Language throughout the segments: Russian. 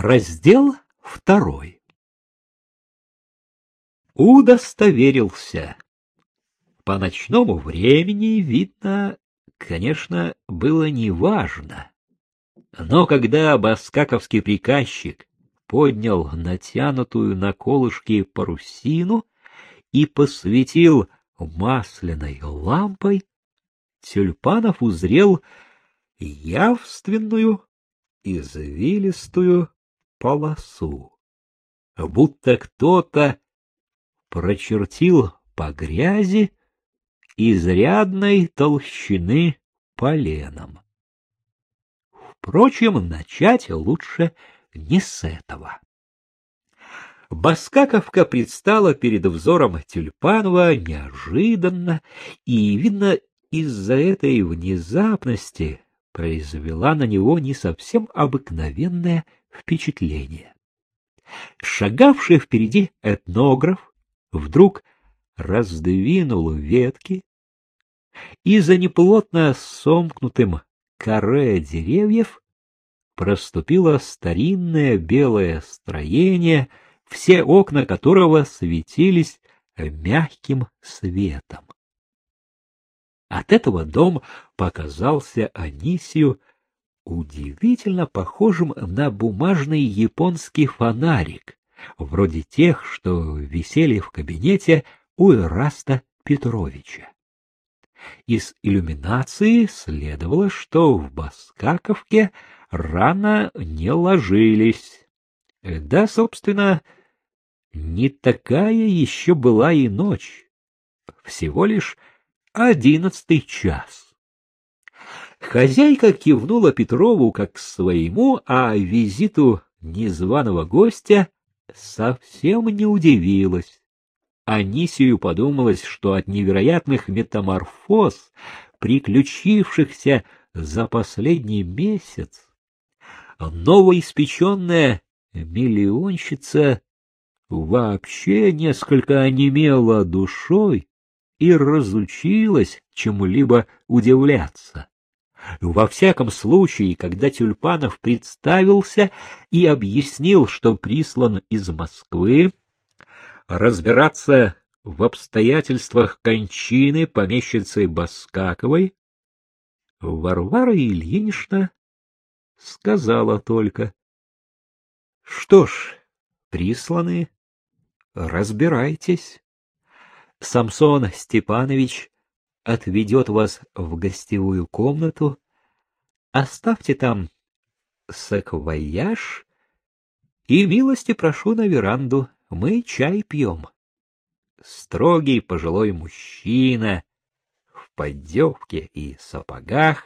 Раздел второй. Удостоверился. По ночному времени, видно, конечно, было неважно. Но когда баскаковский приказчик поднял натянутую на колышки парусину и посветил масляной лампой, Тюльпанов узрел явственную, извилистую полосу, будто кто-то прочертил по грязи изрядной толщины поленом. Впрочем, начать лучше не с этого. Баскаковка предстала перед взором Тюльпанова неожиданно, и, видно, из-за этой внезапности произвела на него не совсем обыкновенное впечатление. Шагавший впереди этнограф вдруг раздвинул ветки, и за неплотно сомкнутым коре деревьев проступило старинное белое строение, все окна которого светились мягким светом. От этого дом показался Анисию удивительно похожим на бумажный японский фонарик, вроде тех, что висели в кабинете у Ираста Петровича. Из иллюминации следовало, что в Баскаковке рано не ложились. Да, собственно, не такая еще была и ночь. Всего лишь одиннадцатый час. Хозяйка кивнула Петрову как к своему, а визиту незваного гостя совсем не удивилась. Анисию подумалось, что от невероятных метаморфоз, приключившихся за последний месяц, новоиспеченная миллионщица вообще несколько онемела душой и разучилась чему-либо удивляться. Во всяком случае, когда Тюльпанов представился и объяснил, что прислан из Москвы, разбираться в обстоятельствах кончины помещицы Баскаковой, Варвара Ильинична сказала только, — Что ж, присланы, разбирайтесь. Самсон Степанович отведет вас в гостевую комнату, оставьте там саквояж и милости прошу на веранду, мы чай пьем. Строгий пожилой мужчина в поддевке и сапогах,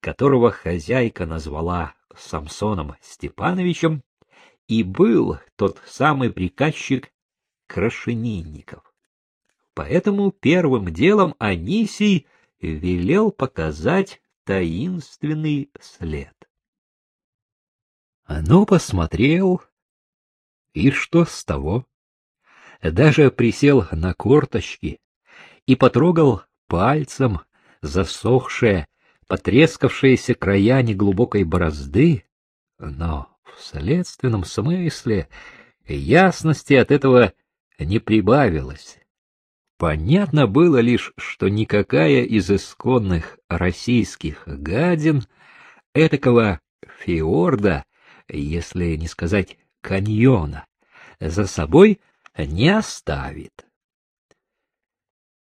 которого хозяйка назвала Самсоном Степановичем, и был тот самый приказчик Крашенинников. Поэтому первым делом Анисий велел показать таинственный след. Ну, посмотрел, и что с того? Даже присел на корточки и потрогал пальцем засохшие, потрескавшиеся края неглубокой борозды, но в следственном смысле ясности от этого не прибавилось. Понятно было лишь, что никакая из исконных российских гадин этакого фиорда, если не сказать каньона, за собой не оставит.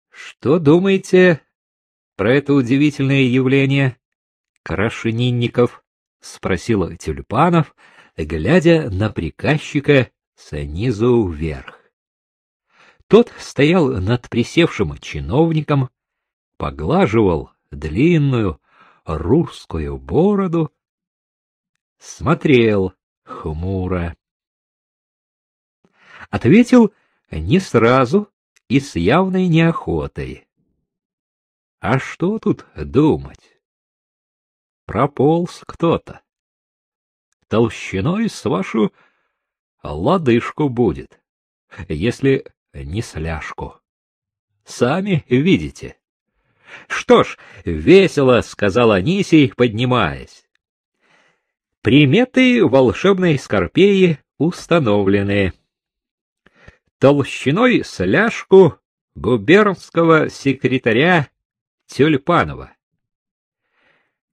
Что думаете про это удивительное явление, Крашенинников? — спросил Тюльпанов, глядя на приказчика снизу вверх. Тот стоял над присевшим чиновником, поглаживал длинную русскую бороду, смотрел хмуро. Ответил не сразу и с явной неохотой. А что тут думать? Прополз кто-то. Толщиной с вашу лодыжку будет, если не сляжку. Сами видите. Что ж, весело, сказал Анисий, поднимаясь. Приметы волшебной скорпеи установлены. Толщиной сляжку губернского секретаря Тюльпанова.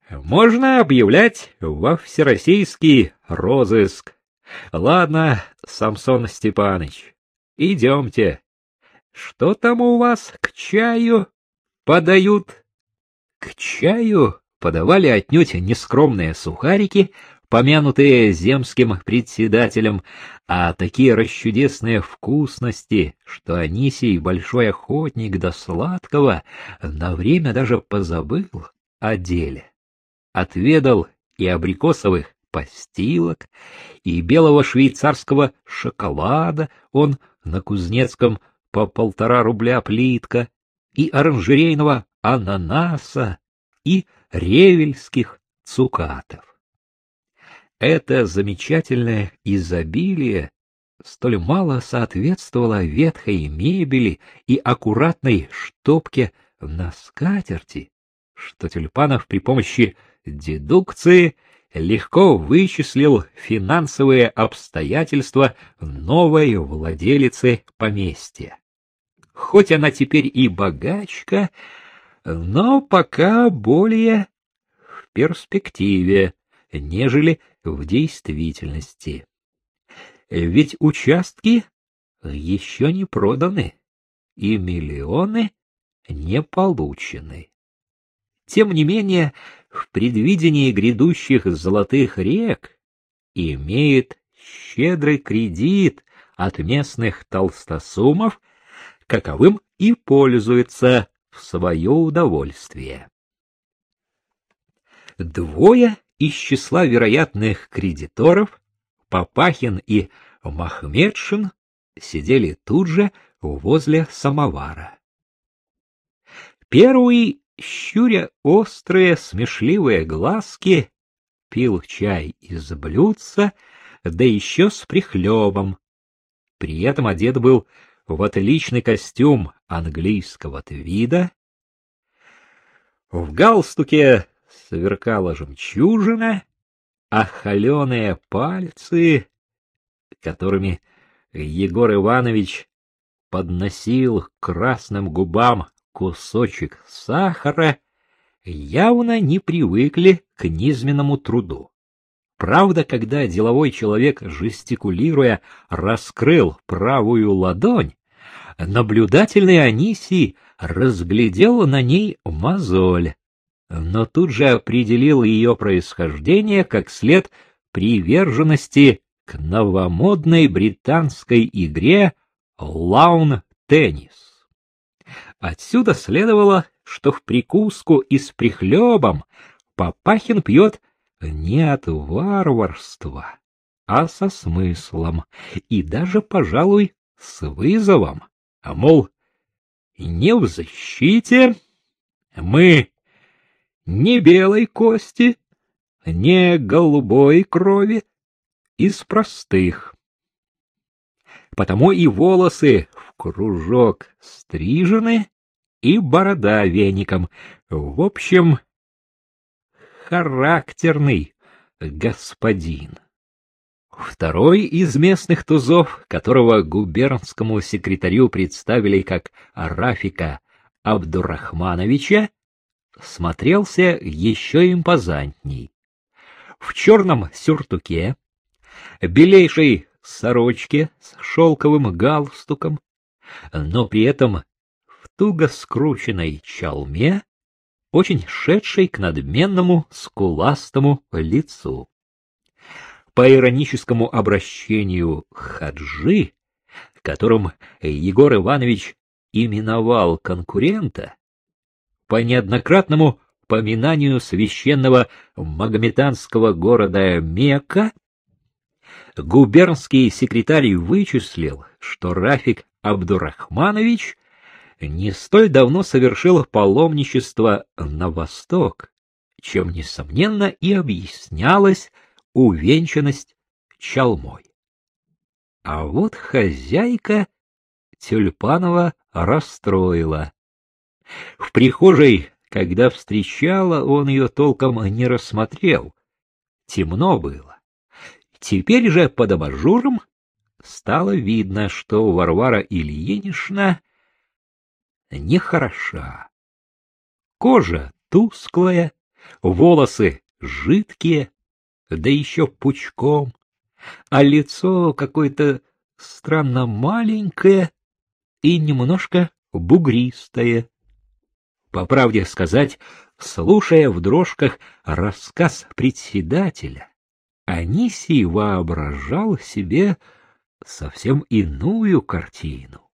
Можно объявлять во всероссийский розыск. Ладно, Самсон Степаныч, идемте. Что там у вас к чаю подают? К чаю подавали отнюдь нескромные сухарики, помянутые земским председателем, а такие расчудесные вкусности, что Анисий, большой охотник до сладкого, на время даже позабыл о деле. Отведал и абрикосовых постилок, и белого швейцарского шоколада он на Кузнецком по полтора рубля плитка, и оранжерейного ананаса, и ревельских цукатов. Это замечательное изобилие столь мало соответствовало ветхой мебели и аккуратной штопке на скатерти, что Тюльпанов при помощи дедукции легко вычислил финансовые обстоятельства новой владелицы поместья. Хоть она теперь и богачка, но пока более в перспективе, нежели в действительности. Ведь участки еще не проданы, и миллионы не получены. Тем не менее, в предвидении грядущих золотых рек имеет щедрый кредит от местных толстосумов, каковым и пользуется в свое удовольствие. Двое из числа вероятных кредиторов, Папахин и Махмедшин, сидели тут же возле самовара. Первый, щуря острые, смешливые глазки, пил чай из блюдца, да еще с прихлебом. При этом одет был в отличный костюм английского вида. В галстуке сверкала жемчужина, а холеные пальцы, которыми Егор Иванович подносил к красным губам кусочек сахара, явно не привыкли к низменному труду. Правда, когда деловой человек, жестикулируя, раскрыл правую ладонь, наблюдательный Анисий разглядел на ней мозоль, но тут же определил ее происхождение как след приверженности к новомодной британской игре лаун-теннис. Отсюда следовало, что в прикуску и с прихлебом Папахин пьет не от варварства, а со смыслом и даже, пожалуй, с вызовом а мол, не в защите, мы не белой кости, не голубой крови, из простых. Потому и волосы кружок стрижены, и борода веником. В общем, характерный господин. Второй из местных тузов, которого губернскому секретарю представили как Рафика Абдурахмановича, смотрелся еще импозантней. В черном сюртуке, белейшей сорочке с шелковым галстуком, но при этом в туго скрученной чалме, очень шедшей к надменному скуластому лицу. По ироническому обращению Хаджи, которым Егор Иванович именовал конкурента, по неоднократному поминанию священного магометанского города Мекка, губернский секретарь вычислил, что Рафик Абдурахманович не столь давно совершил паломничество на восток, чем, несомненно, и объяснялось увенчанность чалмой. А вот хозяйка Тюльпанова расстроила. В прихожей, когда встречала, он ее толком не рассмотрел. темно было. Теперь же под абажуром стало видно, что Варвара Ильинична нехороша. Кожа тусклая, волосы жидкие, да еще пучком, а лицо какое-то странно маленькое и немножко бугристое. По правде сказать, слушая в дрожках рассказ председателя, Анисий воображал себе совсем иную картину.